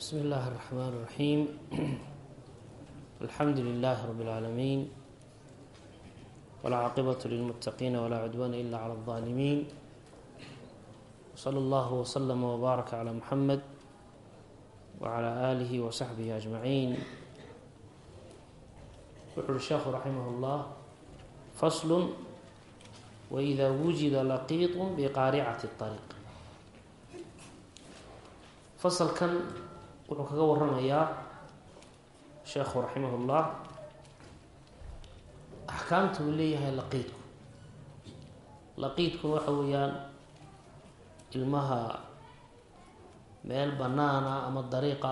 بsم الlh الرحmن الرحيم الحمd لله رب العاalمين والcاaqبة للمتقين ولا عدوان إلا على الظالمين وصلى الله وسلم وbارك على محمد وعلى آله وصحبه أجمعين wuxu uhi sheekhu raximه الlah fasl وإida wujida laqiiط بqاarcaة الطريq faslkan wuxuu kaga waramayaa sheekhu raximah اllah axkaamta uu leeyahay laqiidku. Laqiidkuna waxa weeyaan ilmaha meel banaana ama dariiqa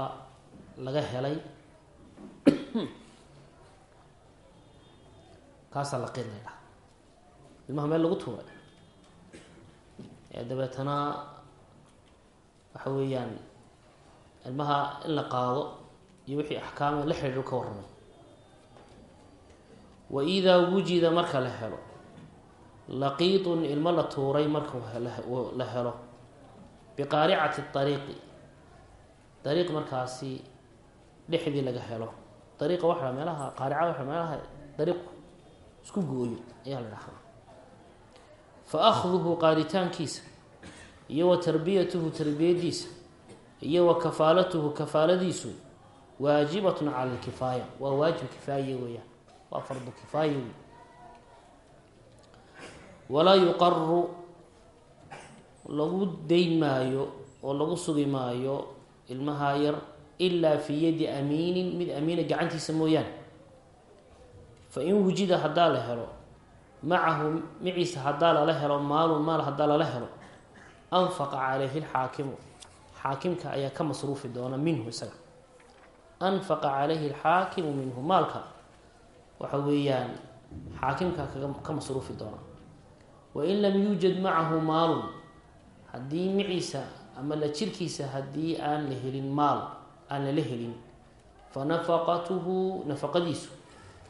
laga helay. Kaasaa laqiid la ydhaha ilmaha meel lagu tuuray. Ee dabeetana waxa weeyaan ilmaha in la qaado iyo wixii axkaama la xidhiidho ka warramay wa idaa wujida marka la helo laqiidun ilmo la tuuray marka la helo biqaaricati ariiqi dariiq markaasi dhexdii laga helo. Dariiqa waxaa meelaha qaarica waxa meelaha dariiqu isku gooyo ayaa la dhahaa fa akhduhu qaaritaankiisa iyo wa tarbiyatuhu tarbiyadiisa iyo wa kafaalatuhu kafaaladiisu waajibatun cala lkifaaya waa waajib kifaaye weeyaan waa fardu kifaaya wey walaa yuqaru lagu dayn maayo oo lagu sugi maayo ilmaha yar ilaa fii yadi amiinin mid amiina gacantiisa mooyaane. Fa in wujida haddaa la helo macahu maciisa haddaa lala helo maalun maal haddaa lala helo anfaqa calayhi lxaakimu xaakimka ayaa ka masruufi doona minhu isaga. Anfaqa calayhi alxaakimu minhu maalka. Waxa weeyaan xaakimka ka masruufi doona. Wain lam yuujad macahu maalun. Haddii maciisa ama la jirkiisa haddii aan la helin maal aan lala helin fa nafaqatuhu nafaqadiisu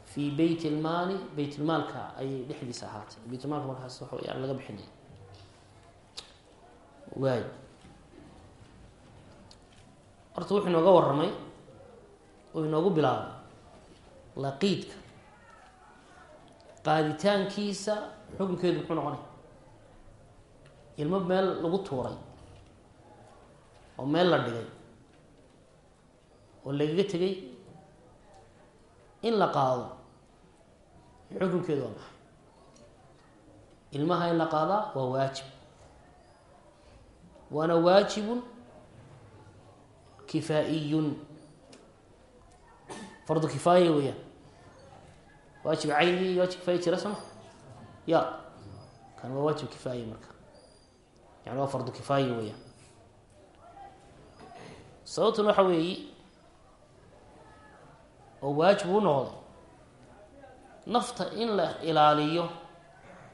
fii beyt lmaali beytlmaalka ayay dhexdiisa ahaatay. Beytlmaalka markaas waxa weyaan laga bixinaya waay horta wuxuu inooga warramay oo inoogu bilaabay laqiidka. Qaaditaankiisa xukunkeedu muxuu noqonay? Ilmo meel lagu tuuray oo meel la dhigay oo lagaga tegay in la qaado xukunkeedu waa maxay? Ilmaha in la qaadaa waa waajib. Waana waajibun kifaa-iyun fardu kifaaya weeyaan waajib cayni iyo waajib kifaaya jira soma ya. Kan waa waajib kifaaya marka. Yani waa fardu kifaaya weeyaan sababtuna waxa weeyi oo waajib u noqday nafta in la ilaaliyo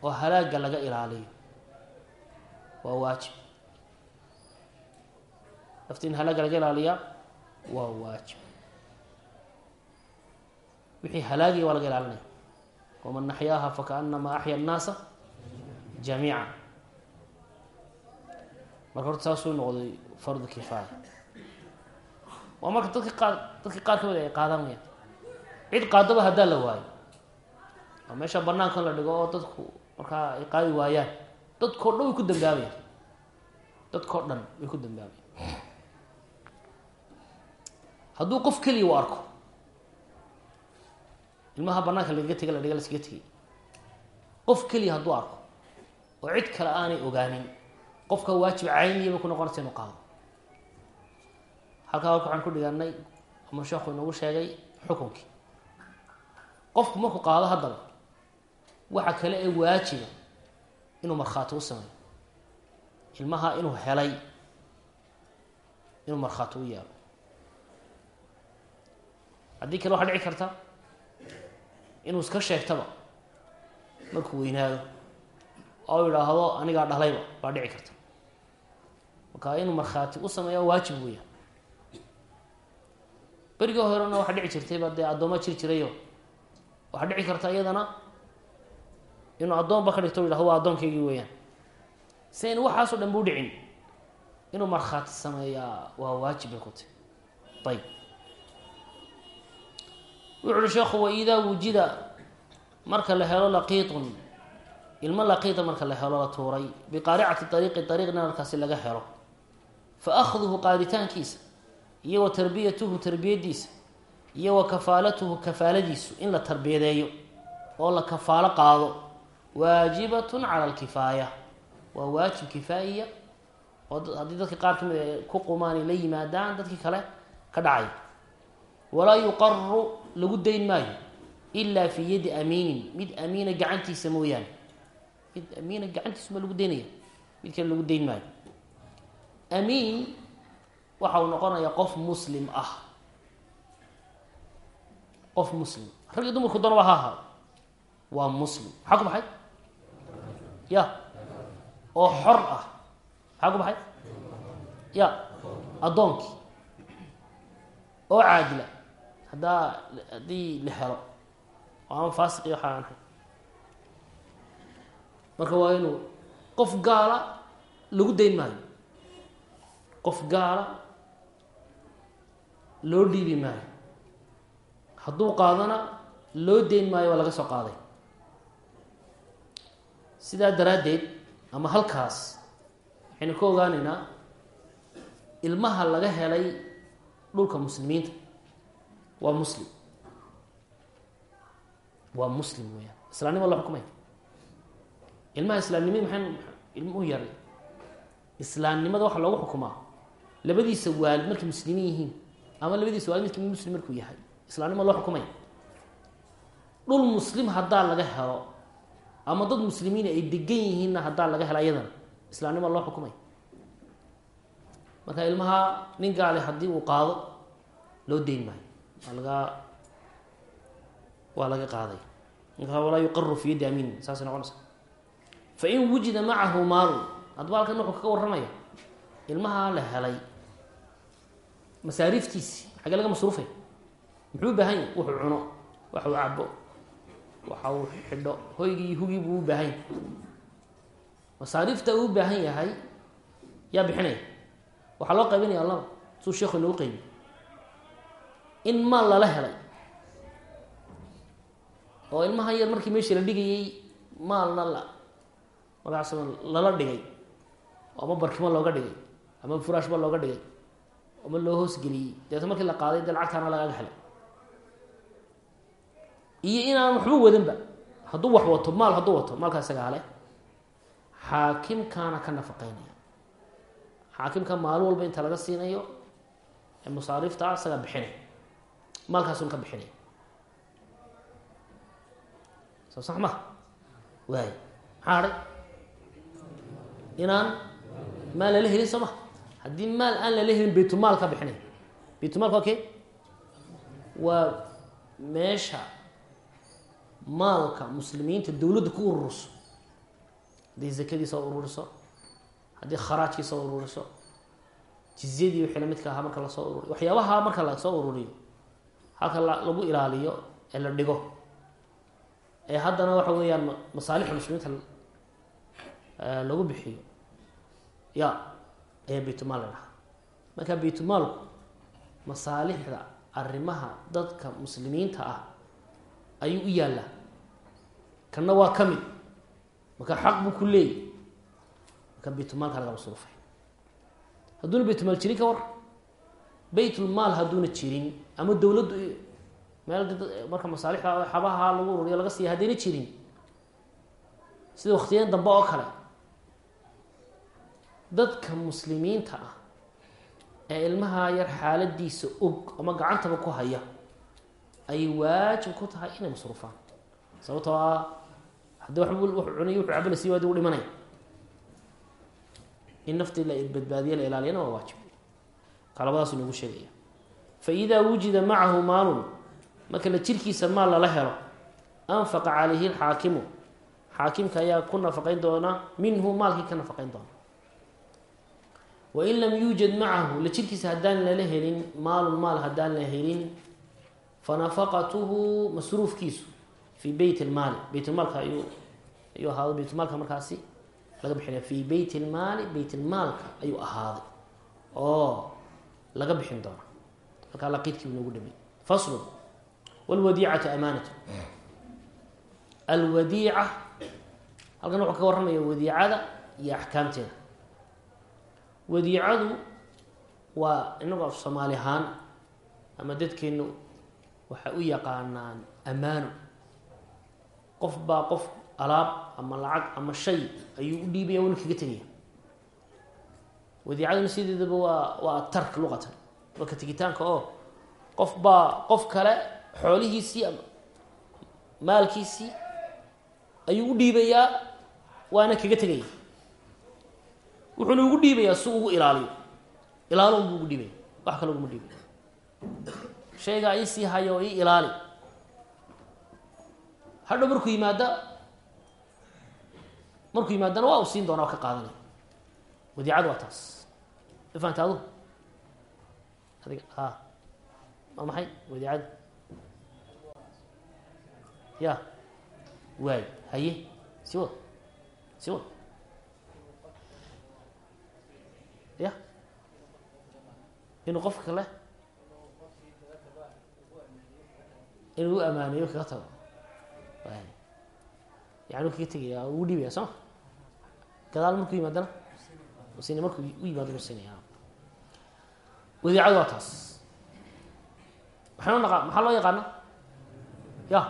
oo halaagga laga ilaaliyo waa waajib nafta in halaagga laga ilaaliyaa waa waajib. Wixii halaagaya waa laga ilaalinaya waman naxyaaha fakaanamaa axya annaasa jamiica. Marka horta saasuu noqday fardu kifaaya waa marka dadki qaar dadki qaar ka mid ay qaadanayaan cid qaadaba haddaa la waayo oo meesha banaankan la dhigo oo dadku markaa ay qaadi waayaan dadkao dhan way ku dambaabayaan dadkao dhan way ku dambaabayaan hadduu qof keliya u arko. Ilmaha banaanka lagaga tega la dhiga laskaga tegay. Qof keliya hadduu arko oo cid kale aanay ogaanin qofka waajib cayniyaba ku noqonaysa inu qaado. Halkaa halka waxaan ku dhiganay ama sheekhu inoogu sheegay xukunkii. Qofku markuu qaado haddaba waxa kale ee waajiba inuu markhaati u sameeyo. Ilmaha inuu helay inuu markhaati u yeelo haddii kale waxaa dhici karta inuu iska sheegtaba markuu weynaado oo yidhaahdo anigaa dhalayba baa dhici karta. Marka inuu markhaati u sameeya waajib weya berigii horena waxaa dhici jirtayba dee addooma jir jirayo. Waxaa dhici karta iyadana inuu addoonba ka dhigto yidhahdo waa addoonkaygii weeyaan. Si aynu waxaasoo dhan bu dhicin. Inuu markhaati sameeyaa waa waajib bay ku tahy ayb wuxu uhi sheekhu waidaa wujida marka la helo laqiitun ilmo laqiita marka la helo la tuuray biqaaricati ariiqi ariiqna halkaasi laga helo. Fa akhduhu qaaditaankiisa iyo wa tarbiyatuhu tarbiyadiisa iyo wa kafaalatuhu kafaaladiisu in la tarbiyadeeyo oo la kafaalo qaado waajibatun cala alkifaaya waa waajib kifaa'iya oo haddii dadka qaar ka mid ku qumaanay la yimaadaan dadkii kale ka dhacay walaa yuqaru lagu dayn maayo ilaa fii yadi amiinin. Mid amiina gacantiisa mooyaane. Mid amiina gacantiisuma lagu daynaya. Mid kale lagu dayn maayo. Amiin waxa uu noqonayaa qof muslim ah. Qof muslim. Rag iyo dumarku danaba ha ahaa. Waa muslim. Maxaa ku baxay? Ya. Oo xor ah. Maxaa ku baxay? Ya. Addoonkii oo caadila haddaa haddii la helo oo ama faasiqi waxa aan ahay marka waa inuu qof gaala lagu dayn maayo. Qof gaala loo dhiibi maayo. Hadduu qaadana loo dayn maayo waa laga soo qaaday. Sidaa daraaddeed ama halkaas waxaynu ka ogaanaynaa ilmaha laga helay dhulka muslimiinta waa muslim. Waa muslim weyaan islaamnima la xukumay ilmaha islaamnimadi maxay ilmuhu yaray? Islaamnimada waxaa loogu xukumaa. Labadiisa waalid markay muslimiin yihiin ama labadiisa waalid midka muslim markuu yahay. Islaamnima loo xukumay dhul muslim haddaa laga helo ama dad muslimiin ay degan yihiinna haddaa laga helo ayadana islaamnima loo xukumay marka ilmaha nin gaale haddii uu qaado loo deyn maayo waa waa laga qaaday. Marka walaa yuqaru fi yaddi amiin saasay noqonaysa. Fain wujida macahu maalun haddaba halkan wuxuu kaga warramaya ilmaha la helay masaariiftiisi xagee laga masruufay muxuu u baahan yahy wuxuu cuno wax uu cabo waxa uu xidho hoygii hugii buu u baahan yahay. Masaariifta uu u baahan yahay yaa bixinaya. Waxaa loo qaybinaya laba suu sheekhu inoogu qaybiy in maal lala helay. Oo ilmaha yar markii meeshii la dhigayay maalna la magacaas lala dhigay. Ama barkimo looga dhigay. Ama furaashba looga dhigay. Ama loo hoosgeliyey deeta markii la qaaday dee lacagtaana lagaga helay. Iyo inaan waxba wadanba hadduu wax wato maal hadduu wato maalkaa isagaa hale xaakimkaana ka nafaqeynaya. Xaakimka maalin walba inta laga siinayo ee masaariifta isagaa bixinay maalkaasun ka bixinay. Soo sax ma? Waay maxaa hadhay inaan maal lala helin soo ma? Haddii maal aan lala helin baytumaal ka bixinay. Baytulmaalka okay? Waa meesha maalka muslimiinta dowladda ku ururiso. Hadday zakadii soo ururiso haddii kharaajkii soo ururiso jizyadii wixii lamidka ahaa marka la soo ururiyo waxyaabaha marka la soo ururiyo halka lagu ilaaliyo ee la dhigo. Ee haddana waxa weeyaan masaalixda muslimiinta lagu bixiyo. Ya ayaa baytumaal la dhahaa. Marka baytulmaalku masaalixda arrimaha dadka muslimiinta ah ayuu u yaallaa kanna waa ka mid. Marka xaq buu ku leeyay marka baytulmaalka laga masruufay hadduuna baytulmaal jirin ka war baytulmaal hadduuna jirin ama dowladdu meel marka masaalixda xabaha lagu ururiyo laga siiya haddayna jirin. Sida waktiyadan dambe oo kale. Dadka muslimiinta ah ee ilmaha yar xaaladiisa og ama gacantaba ku haya ayay waajib ku tahay inay masruufaan. Sababtoo ah haddii waxba wuxuu cunay wuxuu cabana sii waadi u dhimanaya in naftii la badbaadiye la ilaaliyana waa waajib qalabadaas inoogu sheegaya. Fa idaa wujida macahu maalun marka la jirkiisa maal lala helo anfaqa calayhi lxaakimu xaakimka ayaa ku nafaqayn doona minhu maalkii ka nafaqayn doona. Wain lam yuujad macahu la jirkiisa haddaan lala helin maalun maal haddaan la helin fanafaqatuhu masruufkiisu fii beyt lmaali beytulmaalka ayuu ayuu ahaaday beytulmaalka markaasi laga bixinaya fii beyt lmaali beytlmaalka ayuu ahaaday. Oo laga bixin doona halkaa laqiidkii noogu dhamey faslun wlwadiicatu amaanatu. Alwadiica halkan wuxuu ka warramaya wadiicada iyo axkaamteeda. Wadiicadu waa inagu af soomaali ahaan ama dadkeenu waxay u yaqaanaan amaano qof baa qof alaab ama lacag ama shay ayuu u dhiibaya wana kaga tegaya wadiicaduna sideedaba waa waa tark luqatan. Waa ka tegitaanka oo qof baa qof kale xoolihiisii maalkiisii ayuu u dhiibayaa waana kaga tegaya. Wuxuuna ugu dhiibayaa si ugu ilaaliyo. Ilaalo unbuu ugu dhiibaya wax kale uguma dhiibaya shaygaa iisii hayo ii ilaali. Hadhow markuu yimaada markuu yimaadana waa uu siin doonaa waa ka qaadanaya wadiicadu waa taas ma fahamta adu adiga a waa maxay wadiicadu ya waay haye si wad si wad ya inuu qofka kale inuu u amaaneeyo kaga tago yani u kaga tegaya ugu dhiibaya soo ma gadaal markuu sin markuu u yimaado u siinaya wadiicadu waa taas. Maxaynu naqa maxaa loo yaqaana ya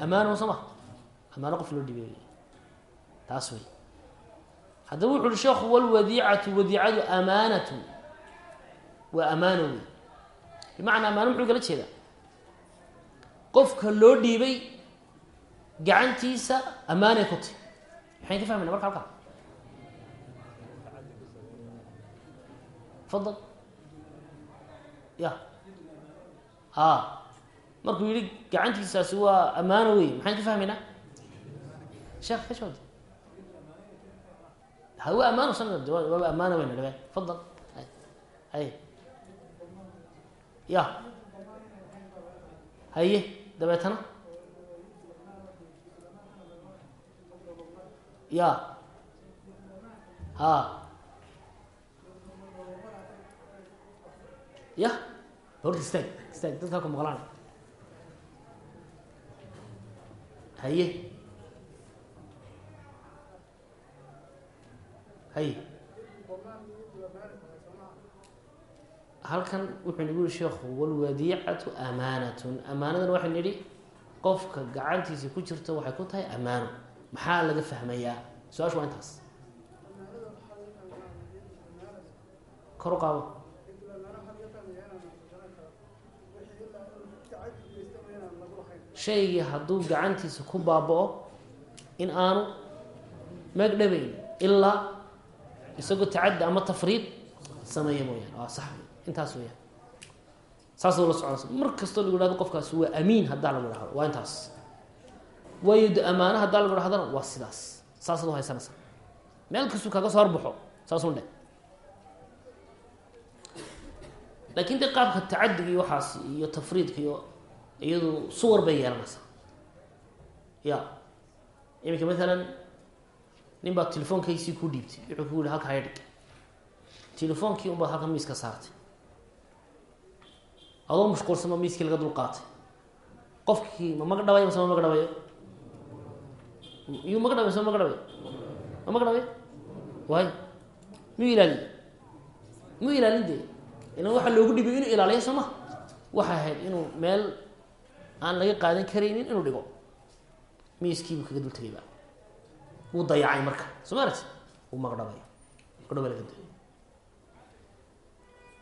amaano soo ma? Amaano qof loo dhiibay taas wey haddaba wuxu uhi sheekhu walwadiicatu wadiicadu amaanatu. Waa amaano wey bimacnaa amaano muxuu kala jeedaa? Qofka loo dhiibay gacantiisa amaanay ku tahy maxayn ka fahmayna marka halkaa fadal. Ya a markuu yihi gacantiisaasi waa amaano wey maxayn ka fahmaynaa? Sheekh ka jawaabta ha waa amaano san waaba amaano weyna dhabe. Fadal. Hay ya haye dabeetana. Ya ha ya horta istaag istaag dadkaa ku maqlaan haye. Haye. Halkan wuxuu nagu yihi sheekhu walwadiicatu amaanatun amaanadan waxay nidhi qofka gacantiisa ku jirto waxay ku tahay amaano. Maxaa laga fahmayaa? Su'aashu waa intaas. Kor u shaygii hadduu gacantiisa ku baaba-o in aanu magdhabayn ilaa isagoo tacaddi ama tafriid sameeya mooyaan waa sax intaas weyaan saas la soconaysa mar kastoo lagu hahdo qofkaasi waa amiin haddaa lagu dhahdo waa intaas. Waayo amaano haddaa lagu dhahdana waa sidaas. Saasaad uhaysanaysa meel kastuu kaaga soo horbaxo saasun dhe laakin de qaabka tacadiga iyo waxaas iyo tafriidka iyo iyadu suwar bay yeelanaysaa. Ya. Iminka maalan nin baa telefoonkaysii ku dhiibtay wuxuu ku yihi halka haydhig telefoonkii un baad halka miiska saartay. Adoo mashquulsanba miiskii laga dul qaatay. Qofkii ma maga dhabayo mase ma maga dhabayo iyuu maga dhabay mase ma maga dhabayo ma maga dhabayo waayo. Miyuu ilaaliy miyuu ilaalin dee? Ilan waxaa loogu dhibay inuu ilaaliyo soo ma? Waxay ahayd inuu meel aan laga qaadan karaynin inuu dhigo. Miiskiibuu kaga dul tegayba wuu dayacay marka. Soo ma aragti wuu magdhabaya magdhaba laga duay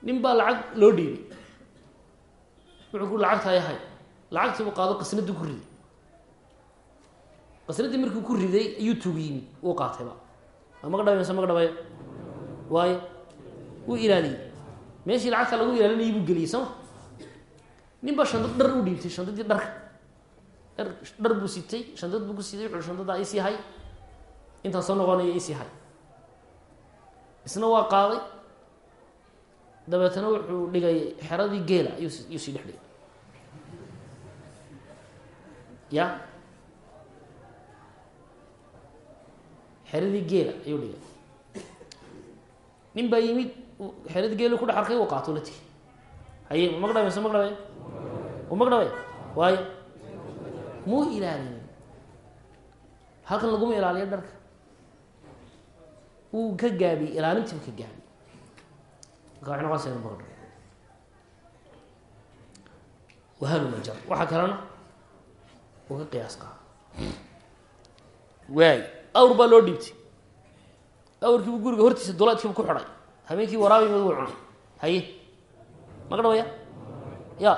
nin baa lacag loo dhiibay. Wuxuu ku lacagtaa yahay lacagtii buu qaado qasnadii ku riday. Qasnadii markii ku riday ayuu tuug wuu qaatayba ma magdhabay mase magdhabayo waayo wuu ilaaliyey. Meeshii lacagta lagu ilaalinayay buu geliyey sooma nin baa shandad dhar u dhiibtay shandadii dharka dhar dhar buu sitay shandad buu ku sitay wuxuu shandadaa isii hay intaan soo noqonaya isii hay isna waa qaaday dabeetana wuxuu dhigay xeradii geela ayuu ayuu sii dhex dhigay ya xeradii geela ayuu dhigay nin baa yimid xeradii geela ku dhex arkay uu qaato la tegi haye ma magdhabay mise magdhabay u magdhabay waayo muu ilaalinin halkan laguma ilaaliyo dharka. Wuu ka gaabiyey ilaalintiibu ka gaabiyey marka waxay noqonaysa inu wahalumajar waxaa kalena uu ka qiyaas qaado waay awr baa loo dhiibtay. Awrkiibu guriga hortiisa duleedkiibu ku xidhay habeenkii waraabi wuu cunay. Haye magdhabaya ya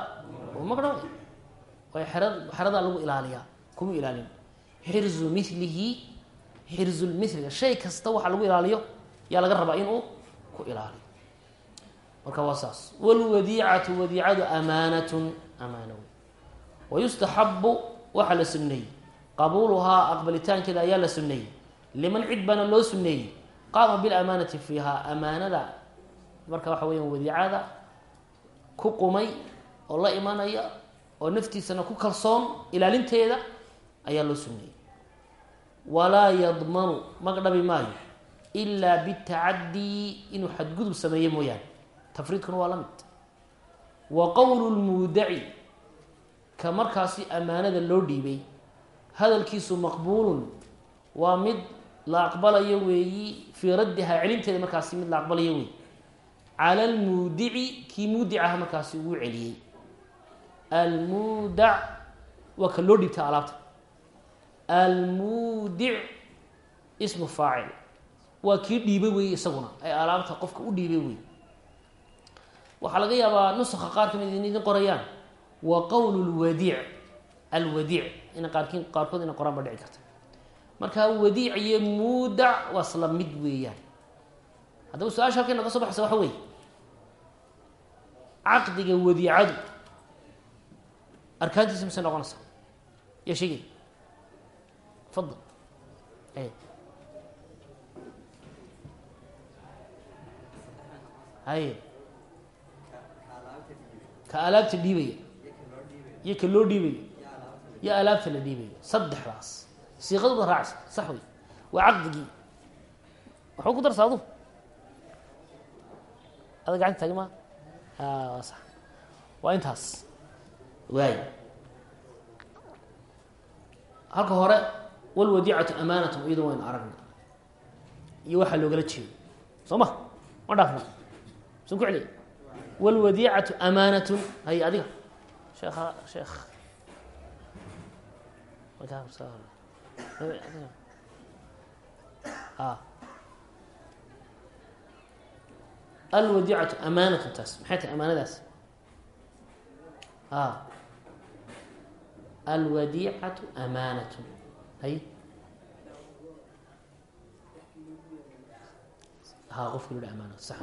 waay xera xeradaa lagu ilaaliyaa kuma ilaalin. Xirzu milihi xirzulmiliga shay kasta waxa lagu ilaaliyo yaa laga rabaa inuu ku ilaaliyo marka waa saas. Wlwadiicatu wadiicadu amaanatun amaana wey wayustaxabu waxaa la suneeyey qabuuluhaa aqbalitaankeeda ayaa la suneeyey liman cid baana loo suneeyey qaama bilamaanati fiiha amaanada. Marka waxa weya wadiicada ku qumay oo la imanaya oo naftiisana ku kalsoon ilaalinteeda ayaa loo suneeyey walaa yadmanu magdhabi maayo ilaa bitacadii inuu xadgudub sameeyo mooyaane. Tafriidkuna waa la mid. Wa qowlu lmuudaci ka markaasi amaanada loo dhiibay hadalkiisu maqbuulun waa mid la aqbalayo weeyi fii raddihaa celinteeda markaasi mid la aqbalayo weeyi. Cala almuudici kii muudicaha markaasi ugu celiyey almuudac waa ka loo dhiibta alaabta. Almuudic ismu faacil. Waa kii dhiibay weeye isaguna. Ay alaabta qofka u dhiibay wey waxaa laga yaabaa nusaka qaar ka mid in idin qorayaan. Wa qowlu lwadiic alwadiic ina qaarkiin qaarkood ina qoraan ba dhici karta. Marka wadiic iyo muudac waa isla mid weeyaan. Haddaba su'aasha halkay naga soo baxaysa waxa weeye. Caqdiga wadiicadu arkaantiisa mise noqonaysa yaa sheegay fadal haye ka alaabta dhiibaya iyo ka loo dhiibaya iyo alaabta la dhiibaya saddexdaas siiqaduba raacsa sax wey waa caqdigii waxba ku darsa adu ada gacanta intaas waay halka hore walwadiicatu amaanatun iyado waynu aragna iyo waxaa loogala jeedo. Soo ma? Ma dhaafna sun ku celiya wlwadiicatu amaanatun hay adiga. Sheekha sheekh. Alwadiicatu amaanatun taas. Maxay tahay amaanadaas a alwadiicatu amaanatun hay ha qofki lo amaanat sax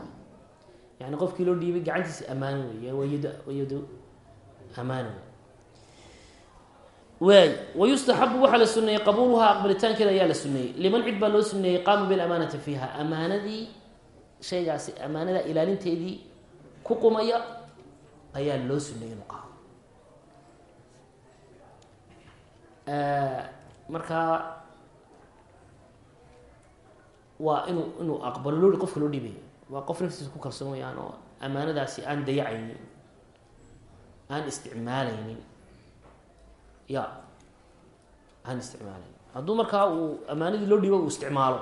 yani qofkii loo dhiibay gacantiisa amaano wey wayad amaano wey waay wayustaxabu waxaa la suneeyey qabuuluhaa aqbalitaankeeda ayaa la suneeyey liman cid baa loo suneeyey qaama bilamaanati fiiha amaanadii shaygaasi amaanada ilaalinteedii ku qumaya ayaa loo suneeyey inuu markaa waa inuu inuu aqbalo loo qofka loo dhiibay waa qof naftiisa ku kalsoon wayaan oo amaanadaasi aan dayacaynin aan isticmaalaynin. Ya aan isticmaalaynin. Hadduu markaa uu amaanadii loo dhiibo uu isticmaalo.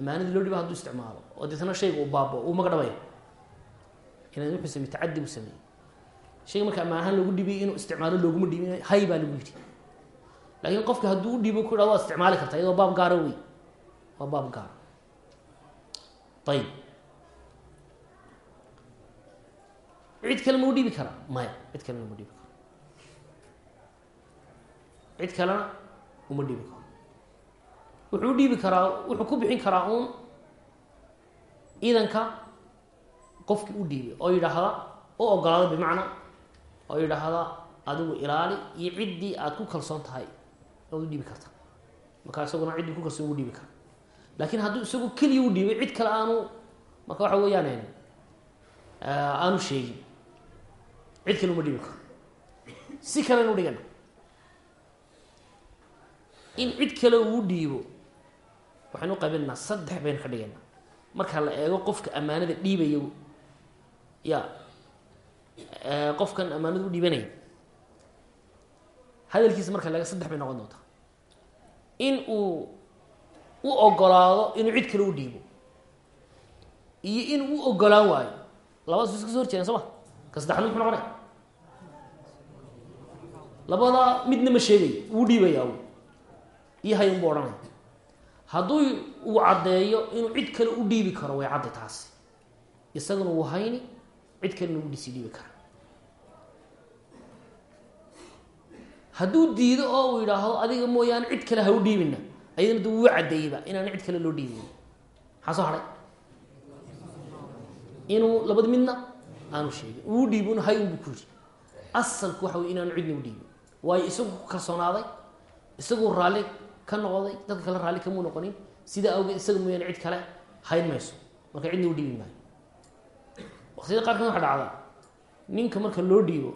Amaanadii loo dhiibo hadduu isticmaalo. Oo deetna shayga uu baabo uu magdhabaya inaan wuxuu samey tacadi buu sameeyey. Shayga marka amaan ahaan loogu dhiibay inuu isticmaalo looguma dhiibin hay baa lagu yidhi laakiin qofka hadduu u dhiibo ku dha waad isticmaali kartaa iyadoo baab gaara wey waa baab gaara ayib cid kale ma u dhiibi karaa maya cid kalena uma dhiibi karo cid kalena uma dhiibi karo wuxuu u dhiibi karaa wuxuu ku bixin karaa uun iidanka qofkii u dhiibay oo yidhaahda u ogolaada bimacnaa oo yidhaahda adigu ilaali iyo ciddii aada ku kalsoon tahay u dhiibi karta. Markaa isaguna ciddii ku kalsoon u dhiibi kara laakiin hadduu isagu keliya u dhiibay cid kale aanu marka waxa weeyaan aanu sheegin. Cid kale uma dhiibi karo. Si kale inu dhigana in cid kale uu dhiibo waxaynu qaybinaynaa saddex baynu ka dhigaynaa marka la eego qofka ammaanada dhiibaya ya qofkan amaanadu u dhiibanaya hadalkiisa marka laga saddex bay noqon doontaa. In uu u ogolaado inuu cid kale u dhiibo. Iyo in u ogolaan waayo. Labadaas iska so horjeedaan soo ma? Ka saddexaad muxuu noqonaya. Labadaa midna ma sheegayo wuu dhiibayaa wy iyo hay unbu odhanaya. Hadduu uu caddeeyo inuu cid kale u dhiibi karo way caddi taasi. Isaguna wuu hayni cid kalena u dhisi dhiibi kara hadduu diido oo uu yidhaahdo adiga mooyaane cid kale ha u dhiibina ayadana da wuu caddeeyeyba inaan cid kale loo dhiibin. Maxaa soo hadhay inuu labada midna aanu sheegin. Uu dhiibin hay unbu ku yidhi. Asalku waxa wey inaanu cidna u dhiibin. Waayo isagu ku kalsoonaaday isaguu raalli ka noqday dadka kale raalli kamuu noqonin. Sidaa awgeed isaga mooyaane cid kale hayn mayso. Marka cidna u dhiibi maayo. Waqtiyada qaarkan waxa dhacdaa ninka marka loo dhiibo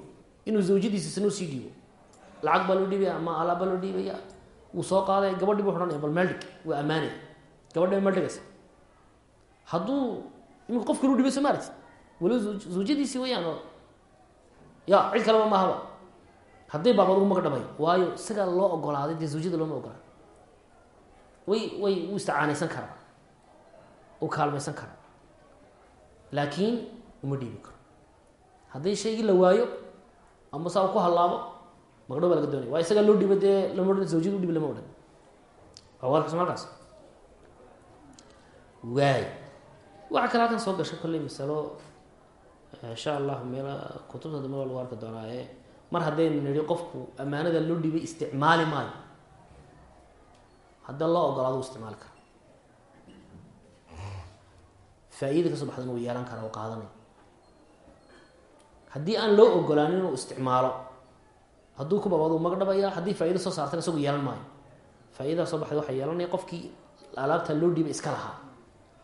inuu zawjadiisa sanoo sii dhiibo lacag baa loo dhiibaya ama alaab baa loo dhiibaya wuu soo qaaday gabadhi bu odhanaya bal meel dhig waa ammaanaya gabadhi meel dhigaysa hadduu imika qof kale u dhibay soo maaragti waliba zawjadiisii wayaan oo ya cid kaleba maahaba hadday baab adugu maga waayo isagaa loo ogolaaday dee zawjada looma ogolaan way way u isticaanaysan karaa u kaalmaysan karaa laakiin uma dhiibi karo hadday shaygii la waayo ama saa u ku hallaabo magdhow baa laga doonaya waa isagaa loo dhiiba dee lama odhan u dhibi lama odhan waa walkas malkaas waay waxaa kale halkan soo gashay kolley masalo insha allahu meel kutubta dambe waa lagu arki doonaaye mar haddaynu nidhi qofku ammaanada loo dhibay isticmaali maayo hadda loo ogolaado u isticmaali kara faa-idada ka soo baxdana uu yeelan kara oo qaadanay haddii aan loo ogolaanin inuu isticmaalo hadduu ku babaado maga dhabaya haddii faa-ida soo saartana isagu yeelan maayo. Faa-idadaa soo baxday waxaa yeelanaya qofkii alaabta loo dhibay iska lahaa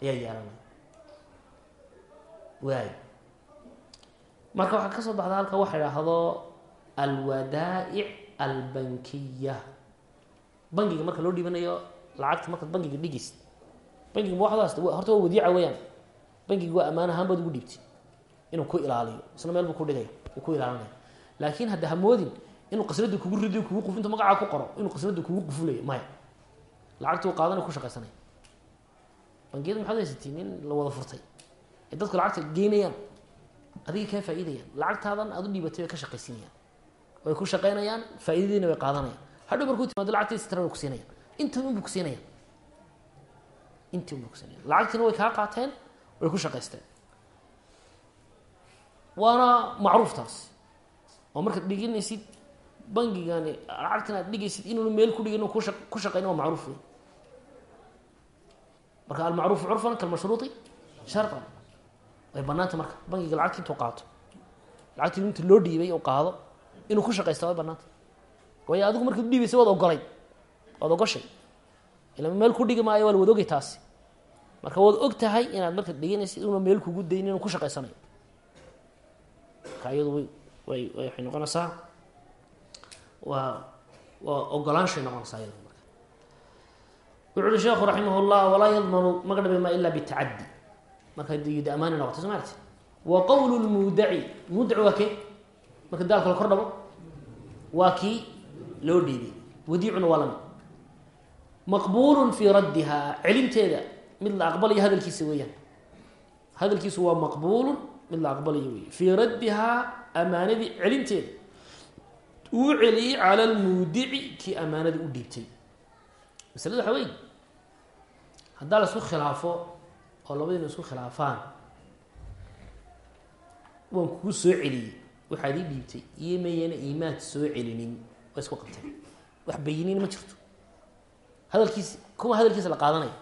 ayaa yeelanaya. Waay marka waxaa ka soo baxda halka waxa idhaahdo alwadaa'ic albankiya. Bangiga marka loo dhiibanayo lacagta markaad bangiga dhigaysid bangiga ma waxdaas horta waa wadiica weyaan bangiga waa ammaan ahaan baad ugu dhiibtay inuu ku ilaaliyo isna meel ku dhigaya uu ku ilaalinaya. Laakiin hadda hamoodin inuu qasnada kugu rido kugu quf magacaa ku qoro inuu qasnada kugu qufulayo maya. Lacagtuu qaadanay ku shaqaysanaya bangiyada maxaad haysatiin in la wada furtay? Dadku lacagta geynayaan adiga kaa faa'iidayaan? Lacagtaadan aad u dhiibatay ka shaqaysinayaan way ku shaqaynayaan faa'iidadiina way qaadanayaan. Hadhow markuu timaado lacagtiisa tira way ku siinayaan. Intan unbay ku siinayaan. Intii unbay ku siinayaan. Lacagtiina way kaa qaateen way ku shaqaysteen. Waana macruuf oo markaad dhiginaysid bangigani lacagtan aad dhigaysid inuuna meel ku dhigin ku shaqayn waa macruuf wey marka almacruufu curfan kalmashruuطi sharطan way banaanta marka bangiga lacagti intuu qaato. Lacagtii inta loo dhiibay u qaado inuu ku shaqaysta way banaanta waayo adigu markaad udhiibaysa waad ogolay waad ogoshay. Ila meel ku dhigi maayo waa la wad taasi. Marka waad og tahay inaad markaad dhiganaysid inuuna meel kugu dayn inuu ku shaqaysanayo marka iyadu way way waxay noqonaysaa waa waa ogolaanshay noqonaysaa iyadu marka. Wuxu uhi sheekhu raximah llah walaa yadmanu dhabi ma ila bitacaddi. Marka yudi amaani noqoto soo maarti wa qowlu lmuudaci muudaci waa kee? Marka daalka la kor dhabo waa kii loo dhiibay. Wadiicuna waa la mid maqbuulun fii raddiha celinteeda mid la aqbalayo hadalkiisa weeyaan. Hadalkiisu waa maqbuulun mid la aqbalayo wey fii raddihaa amaanadii celinteeda uu celiyey cala lmuudici kii amaanada u dhiibtay. Masalada waxa wey haddaa la isku khilaafo oo labadiina isku khilaafaan waan kugu soo celiyey waxaad ii dhiibtay iyo mayana imaad soo celinin waa isku qabteen wax bayiniin ma jirto. Hadalkiis kuma hadalkiisa la qaadanaya.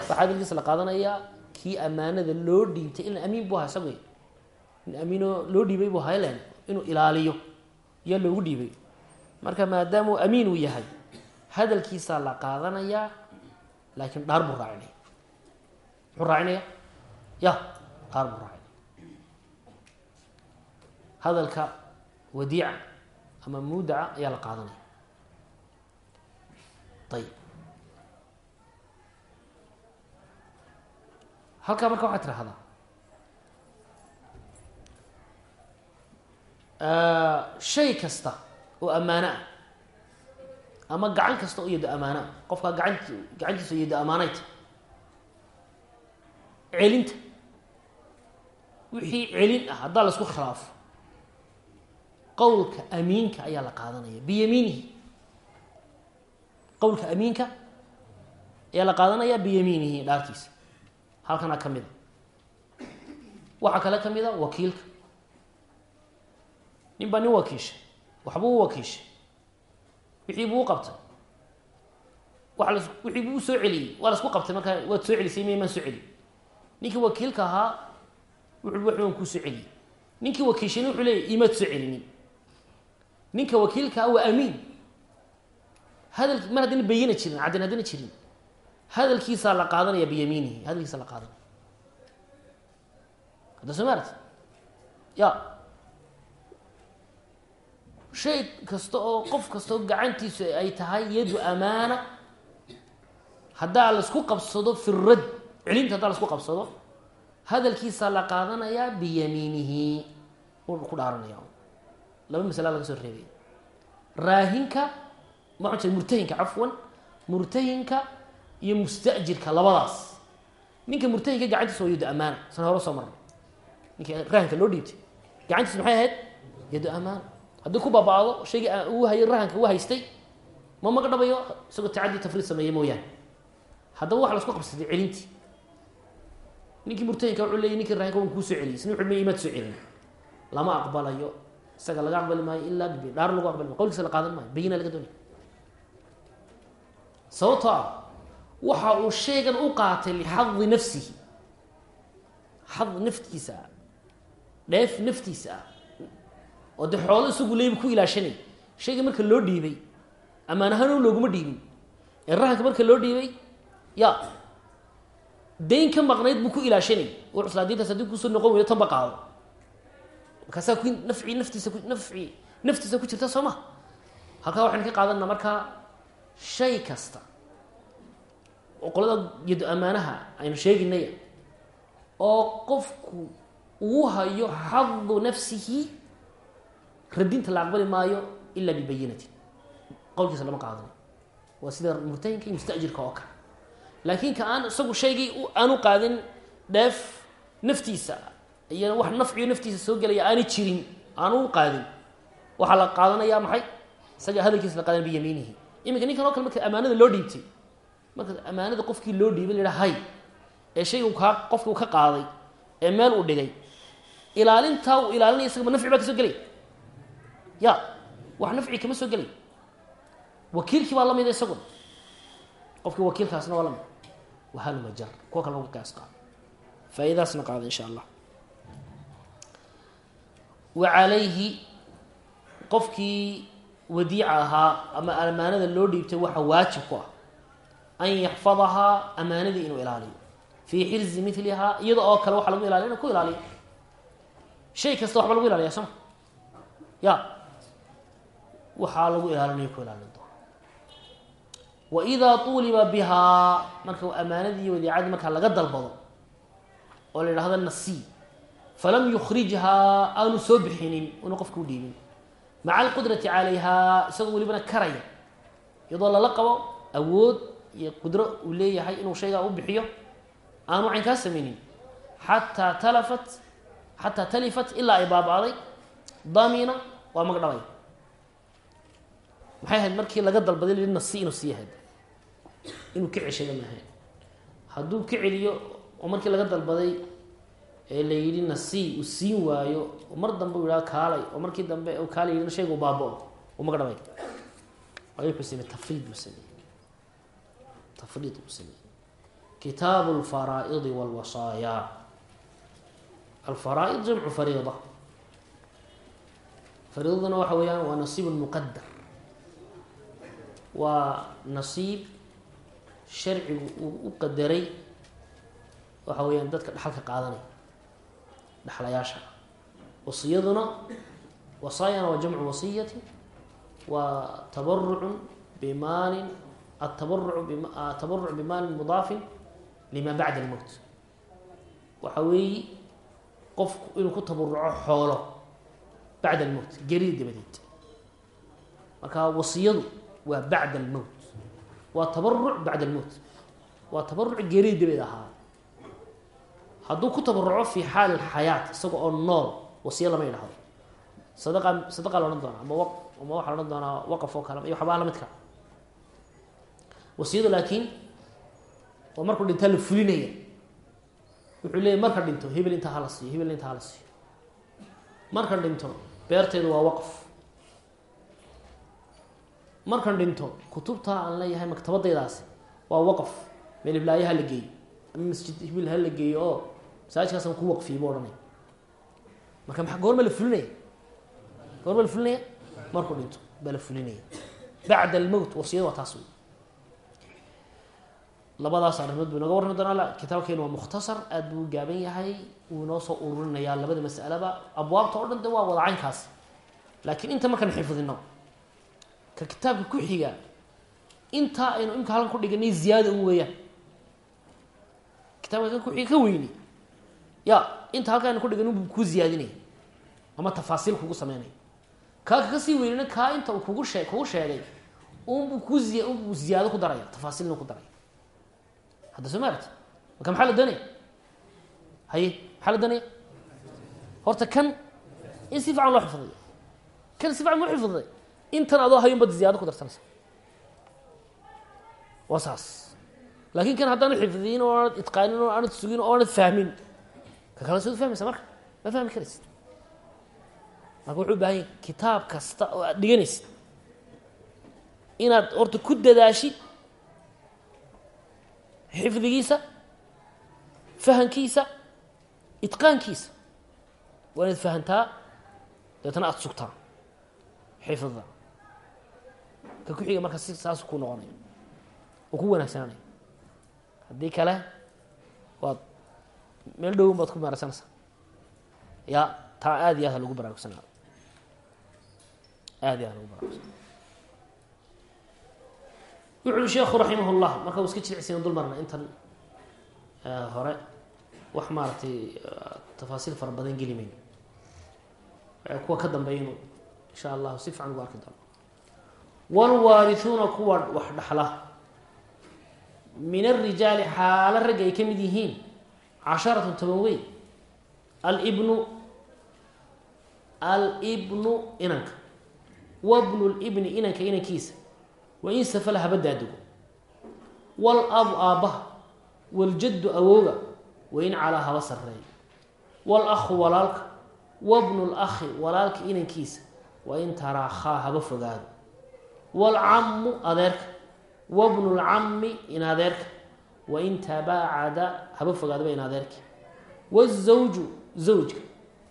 Waxaa hadalkiisa la qaadanayaa kii amaanada loo dhiibtay ila amiin bu ahaa isagu in amiinoo loo dhiibay bu haylen inuu ilaaliyo yaa loogu dhiibay. Marka maadaamuu amiin uu yahay hadalkiisaa la qaadanayaa laakiin dhaar buu raacinaya muxuu raacinaya ya dhaar buu raacinaya hadalka wadiica ama muudaca ayaa la qaadanaya ayib halkaa marka waxaad tirahdaa shay kasta oo ammaano ah ama gacan kasta oo yado amaano ah qofkaa gaant gacantiisa yado amaanayta celinta wixii celin ah haddaa la isku khilaafo qowlka amiinka ayaa la qaadanaya biyamiinihi. Qowlka amiinka ayaa la qaadanaya biyamiinihi dhaartiisa. Halkanaa ka mid a. Waxaa kale ka mid a wakiilka nin baa nin wakiishay waxbuu u wakiishay wixii buu u qabtay. Waa las wixii buu u soo celiyey. Waa la isku qabtay markaa waad soo celisay miya maan soo celiy ninkii wakiilka ahaa wuxu wax waan kuu soo celiyey. Ninkii wakiishayna wuxuu leeyay imaad soo celinin. Ninka wakiilkaa waa amiin. Hadal mar haddana bayina jirin caddan haddana jirin. Hadalkiisaa la qaadanaya biyamiinihi. Hadalkiisa la qaadanaya. Hadda soo maarti ya shay kasta oo qof kasta oo gacantiisu ay tahay yadu amaana. Haddaa la isku qabsado fi rad celinta haddaa la isku qabsado hadalkiisaa la qaadanayaa biyamiinihi. Ku dhaaranaya laba masala laga soo reebay. Raahinka maa jira murtahinka cafwan murtahinka iyo mustajirka labadaas. Ninka murtahinka gacantiisa waa yado amaana. San hore soo marnay. Ninka raahinka loo dhiibtay. Gacantiisa maxay ahayd? Yado amaana haddii ku baaba-do shaygii uu hayay rahanka u haystay ma magdhabayo isagoo tacaddi tafriid sameeye mooyaane. Haddaba waxa la isku qabsatay celintii. Ninkii murtahinka wuxuu leeyay ninkii rahinka waan kuu soo celiyay. Isna wuxu leey imaad soo celin lama aqbalayo. Isaga laga aqbali maayo ilaa dhaar lagu aqbali mayo qolkiisa la qaadan maayo. Bayina laga doonaya sababtoo ah waxa uu shaygan u qaatay lixadi nafsihi. Xad naftiisa ah dheef naftiisa. ah oo dee xoolo isagu leyba ku ilaashanay. Shayga marka loo dhiibay. Ammaan looguma dhiibin. Ee rahanka marka loo dhiibay ya dayn ka maqnayd buu ku ilaashanay. U cuslaa haddii ku soo noqon weydo tanba qaado. Markaasaa ku nafci naftiisa nafci naftiisa ku jirta soo ma. Halkaa waxaynu ka qaadanaa markaa shay kasta. Qolada yado ammaanaha aynu sheeginay oo qofku uu hayo xadu nafsihi radinta la aqbali maayo ila bibayinatin qowlkiisa lama qaadanayo waa sida murtahinka iyo mustajirka oo kale. Laakiin ka aan isagu shaygii aanu qaadin dheef naftiisa iyo wax nafciyo naftiisa soo gelaya aanay jirin aanu qaadin. Waxaa la qaadanayaa maxay? Isaga hadalkiisa la qaadan biyamiinihi. Iminka ninkan oo kale marka amaanada loo dhiibtay marka amaanada qofkii loo dhiibay la hay ee shaygu kaa qofki uu ka qaaday ee meel uu dhigay ilaalintaa uu ilaalinaya isagama nafci baa ka soo gelay ya wax nafci kama soo gelay wakiilkii baa lamida isaguna qofkii wakiilkaasna waa la mid wahaluma jar kuwa kale lagu qiyaas qaado. Faa-idaasna qaada insha allah. Wa calayhi qofkii wadiica ahaa ama amaanada loo dhiibtay waxa waajib ku ah. An yaxfadahaa amaanadii inuu ilaaliyo. Fii xirzi milihaa iyada oo kale waxaa lagu ilaliya inu ku ilaaliyo. Shay kasta waxba lagu ilaliya soma ya waxaa lagu ilaalinayo ku ilaalin doona wa idaa tuuliba bihaa marka amaanadii wadiicadii markaa laga dalbado oo la yidhahdo nasii falam yukrijhaa aanu soo bixinin una qofka u dhiibin. Maca alqudrati calayhaa isagoo welibana karaya iyadoo lala qabo awood iyo qudro uu leeyahay inuu shaygaa u bixiyo aanu caynkaa samaynin xataa talafat xataa talifat ilaa ay baaba-day damina waa magdhabay maxay ahayd markii laga dalbaday la nasi inuu sii had inuu ka ceshada maahayn hadduu ka celiyo oo markii laga dalbaday ee la yidhi nasi uu siin waayo mar dambe u yidhaha kaalay. Oo markii dambe u kaalay yidhina shayga u baaba-o. Uu magdhabay waayo wuxuu sameeyey tafriid buu sameeyey tafriid buu sameeyey kitaabu alfaraa'idi walwasaaya alfaraa'id jamcu fariida. Fariidaduna waxa weeyaan waa nasiibun muqadar waa nasiib sharcigu uu u qadaray waxa weeyaan dadka dhaxalka qaadanaya dhaxlayaasha. Wasiyaduna wasaayana waa jamcu wasiyati waa tabarucun bimaalin atabaruc tabaruc bimaalin mudaafin lima bacda almowt waxa weeyi qofku inuu ku tabaruco xoolo bacda almowt gerida dabadeed. Marka wasiyadu waa bacda almowt waa tabaruc bacda almowt waa tabaruc gerida dabadeed ahaa. Hadduu ku tabaruco fi xaali xayaat isaga oo nool wasiyo lama yidhahdo. Sadaqa sadaqa la odhan doonaa ama wa ama waxaa la odhan doonaa waqaf oo kale iyo waxbaa lamidka wasiyadu laakiin oo markuu dhintaa la fulinaya. Wuxuu leeyay marka dhinto hebel intaa hala siiyo hebel intaa hala siiyo. Markan dhinto beerteedu waa waqf markan dhinto kutubtaa aan leeyahay maktabadaydaasi waa waqf. Meel hiblaayo ha la geeyo ama masjid hibil ha la geeyo oo masaajidkaasaan ku waqfiyay buu odhanaya marka maa goorma la fulinaya? Goorma la fulinaya? Markuu dhinto baa la fulinaya. Bacda almowt wasiyada waa taas buu inaga warrami doonaa. Kitaabkeenu waa mukhtasar aada buu gaaban yahay wuu inoo soo ururinayaa labada mas'alaba. Abwaabta oo dhan de waa wada laakiin inta markaan xifdino ka kitaabka ku xiga intaa aynu imka halkan ku dhiganay ziyaada un weeyaan. Kitaabka kan kuxiga ka weyni. Ya inta halka aynu ku dhigan unbuu kuu ziyaadinaya ama tafaasiil kugu sameynaya kaa kaka sii weynina kaa inta uu kugu shee kugu sheegay unbuu kuu ziya unbuu ziyaado ku daraya tafaasiilna ku daraya hadda soo maarati marka maxaa la doonaya haye maxaa la doonaya horta kan in si fiican loo xifdiyo. Kan si fiican loo xifdiday intan adoo hayun bad ziyaado ku darsanaysa. Waa saas. Laakin kan haddaanad xifdiyin oo aanad itqaanin oo aanad sugin oo aanad fahmin ka kale sod fahmaysa marka? Ma fahmi karaysid marka wuxuu u baahan kitaab kasta oo aad dhiganaysid inaad horta ku dadaashid xifdigiisa fahankiisa itqaankiisa. Waa inaad fahantaa deetana aada sugtaa. Xifdida ka ku xiga marka saas ku noqonaya oo ku wanaagsananaya haddii kale waad meel dhowon baad ku maaraysanaysaa ya taa aada iyo aad lagu baraarugsanaado aada iyo aad lagu baraarugsana wuxu sheekhu raximah llah marka uu iska jilicsina dul intan hore wax maaragtay tafaasiil fara badan geli mayno kuwa ka dambeeynu insha allahu si fiican ugu arki doono wlwaarihuuna kuwa wax dhaxla. Min arijaali xaalo ragga ay ka mid yihiin casharatun toban weyn alibnu alibnu inanka. Wabnu libni inanka inankiisa. Wain safala haba daadego walabu aabbaha waljaddu awooga wain calaa haba sarreeyo walahu walaalka wabnu lakhi walaalka inankiisa wain taraakhaa haba fogaado waalcammu adeerka wabnu lcammi in adeerka wain tabaacada haba fogaadaba in adeerka wazawju zawjka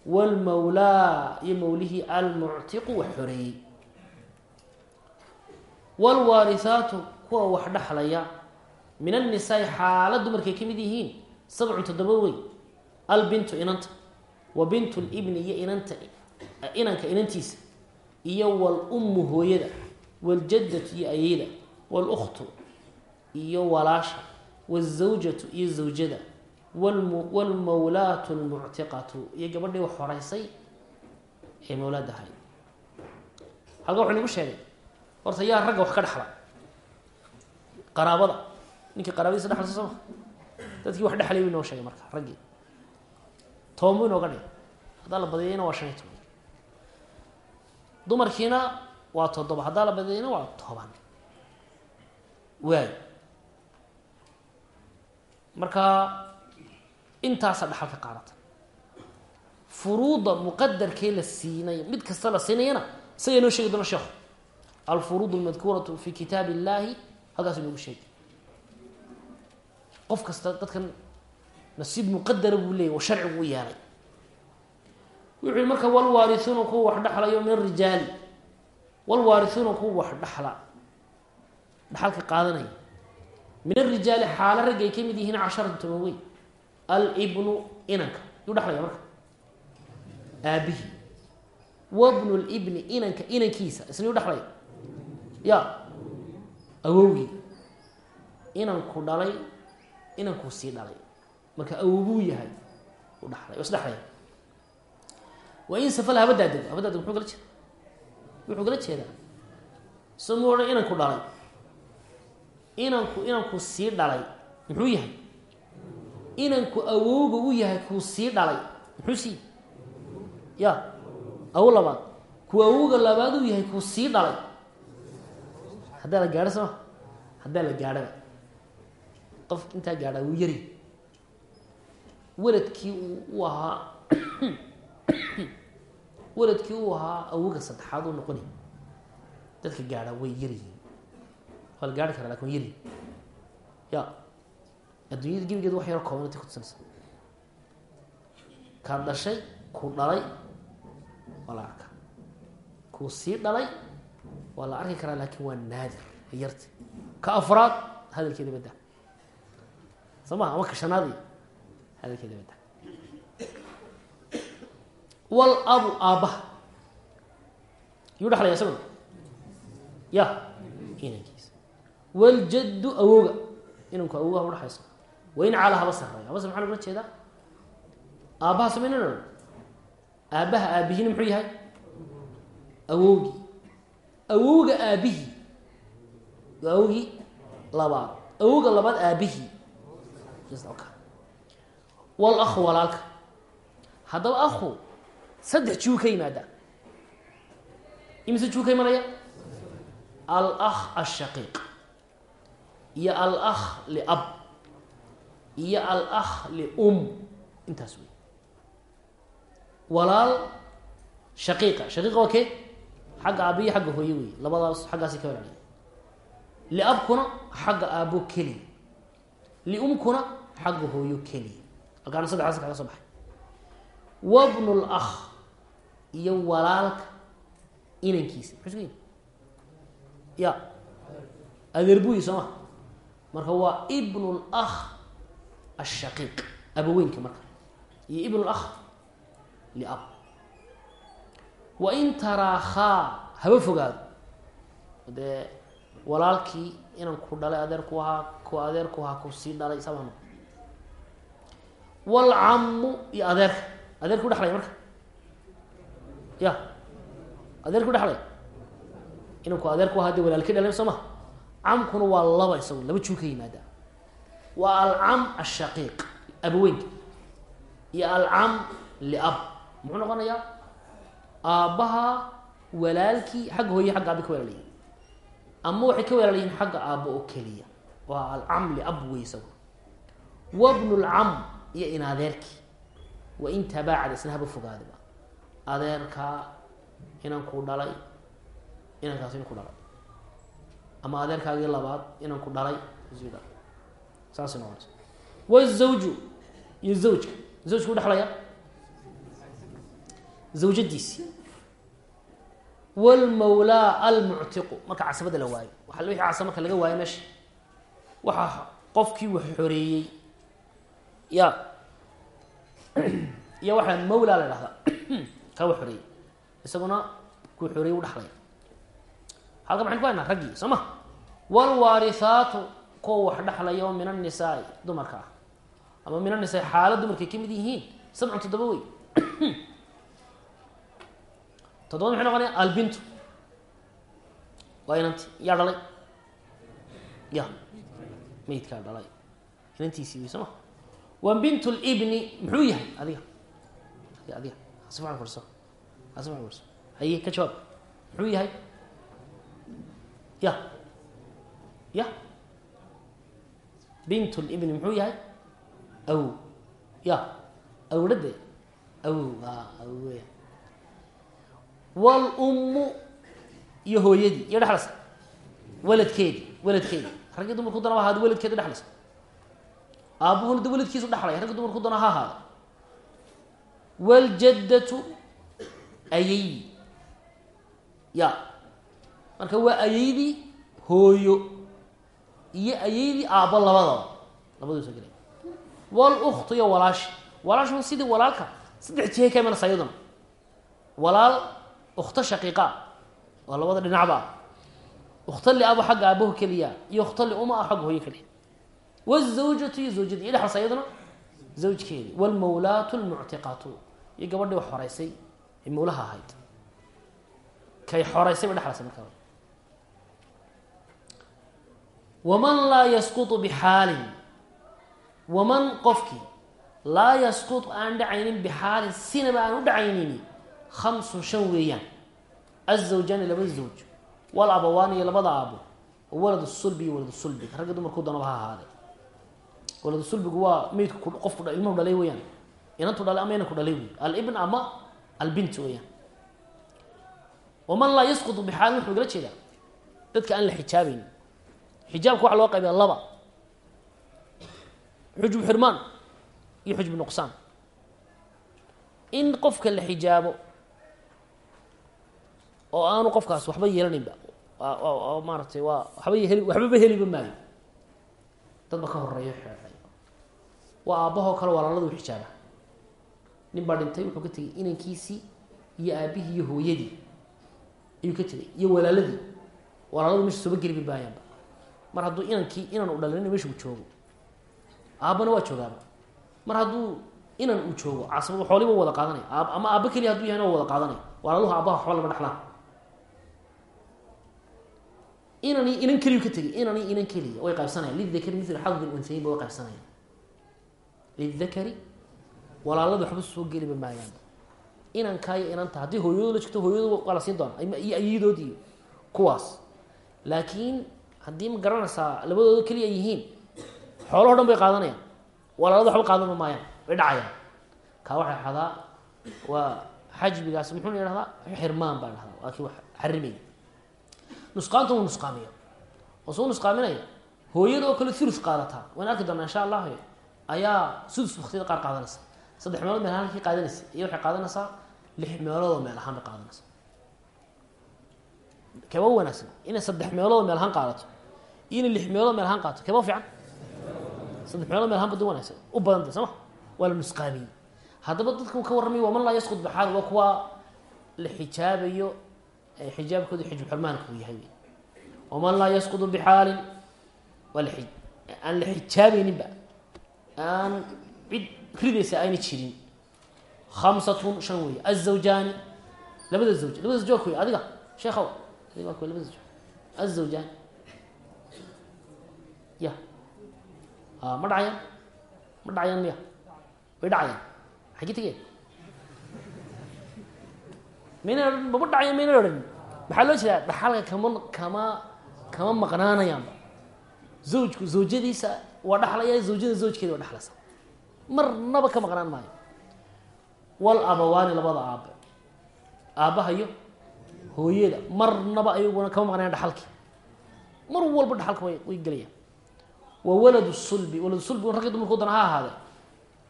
waalmawlaa iyo mawlihii almuctiqu wax xoreeyey waalwaarihaatu kuwa wax dhexlaya min annisaai xaala dumarkay ka mid yihiin sabcun toddoba wey albintu inanta wa bintu libni iyo inanta inanka inantiisa iyo walummu hooyada waaljaddatu iyo ayeyda walukhtu iyo walaasha waalzawjatu iyo zawjada waalmawlaatu lmuctiqatu iyo gabadhii wax horeysay ee mawlaad ahayd halka wuxuu nagu sheegay horta yaa ragga wax ka dhexla qaraabada ninkii qaraabadiisa dhexlaysa sooma dadkii wax dhexlay buu inoo sheegay marka raggii toban buu inooga dhigay haddaa la badiyayna waa shan iyo toban dumarkiina waa toddoba. Haddaa la badiyayna waa toban. Waay. Marka intaasa dhaxalka qaadata. Furuuda muqadarkee la siinay mid kasta la siinayana isaga inoo sheegi doona sheekhu. Alfuruud almadkuuratu fi kitaab illahi halkaasu inoogu sheegi. Qof kasta dadkan nasiib muqadara buu leeyay oo sharcigu u yeelay. Wuxuu yihi marka walwaarihuuna kuwa wax dhexlayo min rijaali walwaarihuuna kuwa wax dhexla dhaxalka qaadanaya min arijaali xaalo ragga ay ka mid yihiin casharatu toban weyn alibnu inanka. Yuu dhexlaya marka? Aabihi. Wabnu libni inanka inankiisa. Isna yuu dhexlaya ya. Awowgii. Inanku dhalay inankuu sii dhalay. Marka awobuu yahay u dhalay o isdhelaya haba daadego muxuu kala jeeda wuxuu kala jeedaa. So odhan inanku dhalay? Inanku inanku sii dhalay muxuu yahay? Inanku awowga u yahay kuu sii dhalay muxuu sii? Ya awo labaad. Kuu awowga labaad u yahay kuu sii dhalay. Haddaa la gaadho sooma haddaa la gaadhaba qof intaa gaadhaa wuu yari. Weladkii u ahaa weladkii uu ahaa awowga saddexaad u noqoni. Dadka gaadhaa way yaryihiin waa la gaari karaa laakiin wa yaryi ya. Adduunyada gebigeeda wax yaro koobanati kutusanaysa kaad dhashay kuu dhalay waa la arkaa. Kuu sii dhalay waa la arki karaa laakin waa naadir yarta ka afraad hadalkeeda badda soo ma ama ka shanaadi hadalkeeda badda wal abu aabbaha yuu dhexlaya isaguna ya. Inankiisa waljaddu awooga. Inanku awoogaha udhexayso wain cala haba sarreeya. Haba sar maxa lagula jeedaa? Aabbaha samaynan aabbaha muxuu yahay? Awowgii awowga aabihii waa awogii labaad awowga labaad aabihii wal akhu walaalka haddaba akhu saddex juu ka yimaada imise juu ka imanaya alakh ashaqiiq iyo alakh liab. Iyo alakh lium. Intaas wey. Walaal shaqiiqa. Shaqiiqa waa kee? Xagga aabiyo xagga hooye wey. Labadaas xaggaasi ka walaalaya liabkuna xagga aabo keliya liumkuna xagga hooyo keliya halkaana saddexdaas kaga soo baxay wabnu lakh iyo walaalka inankiisa. Yimi ya. Adeer buyi soo ma? Marka waa ibnu lakh ashaqiiq abaweynka marka iyo ibnu lakh liab. Wa in taraakhaa haba fogaado. Dee walaalkii inan ku dhalay adeerku ahaa ku adeerku ahaa ku sii dhalay sabano walcammu iyo adeerka adeerka u dhexlaya marka. Ya. Adeerka u dhexlaya inanku adeerku ahaa dee walaalkii dhalay soo ma? Camkuna waa laba isagu laba juu ka yimaada. Waa alcam ashaqiiq abaweynka iyo alcam liab. Muxuu noqonayaa? Aabbaha walaalkii xagga hooye xagga aabi ka walaalayihin ama waxay ka walaalayihin xagga aabbo oo keliya. Waa alcam liab wey isagu. Wabnu lcam iyo in adeerkii wa in tabaacad isna haba fogaadaba adeerkaa inankuu dhalay inankaas inku dhalay. Ama adeerkaagii labaad inanku dhalay dhalay saasay noqonaysa wazawju iyo zawjka zawjka u dhexlaya zawjadiisi wlmawlaa almuctiqu. Marka casabada la waayo. Waa wixii casa marka laga waayo meesha. Waxaa qofkii wax xoreeyey. Ya iyo waxaa mawlaa la dhahdaa kaa wax xoreeyey isaguna kuu xoreeyey u dhexlaya halka maxaynu ku haynaa raggii soo ma? Wlwaarihaatu kuwa wax dhexlaya oo min annisaai dumarka ah. Ama min annisaai xaala dumarkay ka mid yihiin sabcun toddoba wey toddoba maxay noqonaya albintu. Waa inanti yaa dhalay? Ya meydkaa dhalay. Inantiisii wey soo wa bint libni muxuu yahay? Adiga. Adiga. Haye ka jawaab. Muxuu yahay? Ya. Ya. Bint libni muxuu yahay? Aw. Ya. Awdhade aw aw wlummu iyo hooyadii iyo dhexlaysa weladkeedi weladkeedi raggii dumarku dana ahaado weladkeeda dhexlaysa aabuhuna da weladkiisu dhexlaya raggi dumarku dana ha ahaado. Wljaddatu ayaydi ya. Marka waa ayaydii hooyo. Iyo ayaydii aabbo labadaba labaduu soo gelay. Wluktu iyo walaashi walaashun sidii walaalka saddex jihay ka imanaysa iyaduna. Walaal ukto shaqiiqa. Oo labada dhinacba. Ukto liabo xagga aabaho keliya iyo ukto liuma ah xagga hooyo keliya wazawjatu iyo zawjadii iyo dhexlaysa iyaduna zawjkeedii wlmawlaatu lmuctiqatu iyo gabadhii wax horeysay imulaha ahayd kay xoreysay bay dhexlaysa markaa waman laa yasqutu bixaalin waman qofkii laa yasqutu aan dhacaynin bixaalin sinaba aan u dhacaynini khamsun shan weeyaan azawjaani laba zawj wal abawaani iyo labada aabo walad sulbi iyo walad sulbi ragga dumarku danaba ha ahaade walad sulbigu waa meydku qofku ilmuhu dhalay weyaan inantu dhalay ama inanku dhalay wey alibn ama albint weyaan waman laa yasqutu bixaalin wuxuu igala jeedaa dadka aan la xijaabaynin xijaabka waxaa loo qaybiya laba. Xujbu xirmaan iyo xujbu nuqsaan. In qofka la xijaabo oo aanu qofkaas waxba yeelanaynba maaratay waa waxba heli waxbaba heliba maayo dadba ka horeeyo xeeay waa aabbahoo kale walaaladu xijaaba. Nin baa dhintay wuxuu ka tegay inankiisii iyo aabihii iyo hooyadii. Ayuu ka tegay iyo walaaladii. Walaaladu meesha sooba geliba maayaanba mar hadduu inankii inan u dhalin meesha uu joogo. Aabbana waa joogaaba. Mar hadduu inan uu joogo casaba xooliba wada qaadanaya. Ama aabba keliya haduu yahayna wada qaadanaya. Walaaluhu aabaha waxba lama dhexlaan inani inan keliyu ka tegay inani inan keliya way qaybsanayan lidakari mil xadi unhayin ba way qaybsanayan lidakari walaaladu waxba soo geliba maayaan. Inankaa iyo inanta haddii hooyadoo la jirto hooyadu waa la siin doona iyo ayadood kuwaas. Laakiin haddii ma garanaysaa labadooda keliya ay yihiin xoolaho dhan bay qaadanayaan. Walaaladu waxba qaadanba maayaan way dhacayaan. Kaa waxay xadaa waa xajbigaas muxuu la dhahdaa xirmaan baa dhahdaa waa kii xarimaya nusqaanta wuu nusqaamiya oo suu nusqaaminaya hooyada oo kale thulus qaadataa waan arki doonaa insha allah ayaa sudus waktiyada qaar qaadanaysa saddex meelood meel ahaan qaadanaysa iyo waxay qaadanaysaa lix meeloodoo meel ahaan bay qaadanaysaa keba wanaagsan inay saddex meeloodoo meel ahaan qaadato iyo inay lix meelood meel ahaan qaadato keba fiican saddex meelood meel ahaan bada wanaagsan u badantay soo ma waa la nusqaamiyey haddaba dadka uu ka warramay waman laa yasqud baxaal waa kuwa la xijaabayo xijaabkooda xijbu xurmaanka uu yahay. Waman laa yasqudu bixaalin aan la xijaabayninba aan cid ridaysa ayna jirin. Khamsatun shan weeye azawjaani labada zawj labada zawj kuy adiga sheekhow adiga kuwa labada zawj. Azawjaani ya ma dhacayaan ma dhacayaan miya way dhacayaan xagii tegeen. Mayna mama dhacaya mayna odhan maxaa loo jeedaa dhaxalka kama kama kama maqnaanayaanba zawjku zawjadiisa waa dhaxlaya zawjada zawjkeeda waa dhexlaysa marnaba ka maqnaan maayo. Wal abawaani labada aabe aabbaha iyo hooyada. Marnaba ayaguna kama maqnayan dhaxalkii. Mar walba dhaxalka way way gelayaan. Wa waladu sulbi waladu sulbi raggi dumarku dana ha ahaade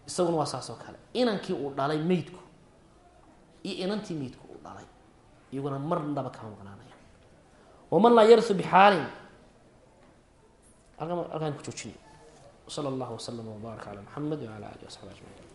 isaguna waa saas oo kale. Inankii uu dhalay meydku iyo inantii dhalay iyaguna marnaba kama maqnaanaya waman laa yariu bixaalin. Halkaan ku joojinay sala allahu waslama wbaaraka calaa maxamed wala alihi wasaxbi ajmaciin